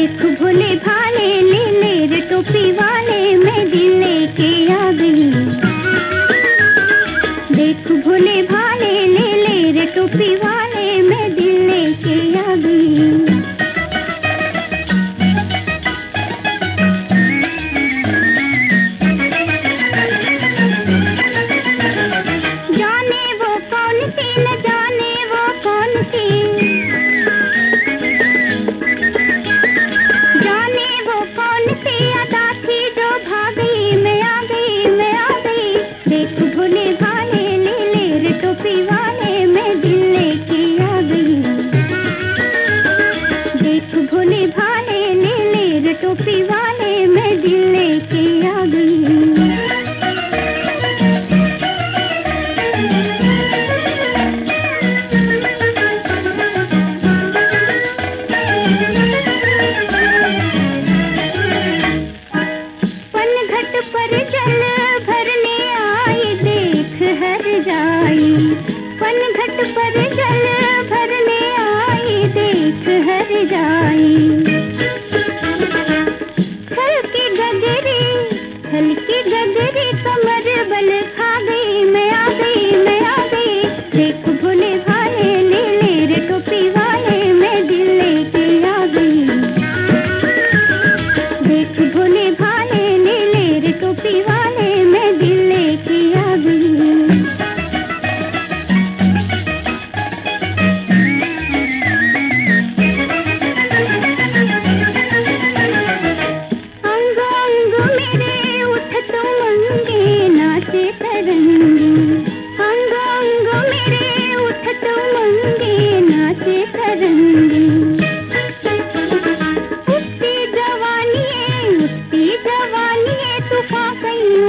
देख भोले भाले ले रे टोपी वाले मैं दिल लेके आ गई। देख भोले भाले ले ले रे टोपी वाले सिवाने में दिल लेके आ गई। देख भोले भाले ले ले रटो पिवाने में दिल लेके आ गई। पर जल भर मन घट पर जल भरने आई, देख हर जाई हल्की गगरी हल्की गगरी कमर बल खा गई मैं आ गई मैं आ गई देखो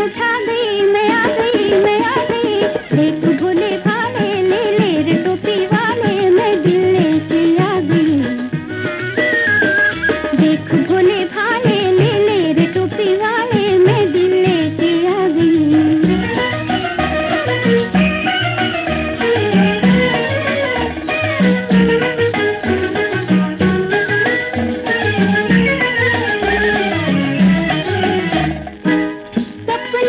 उठा दी मैं आ गई मैं।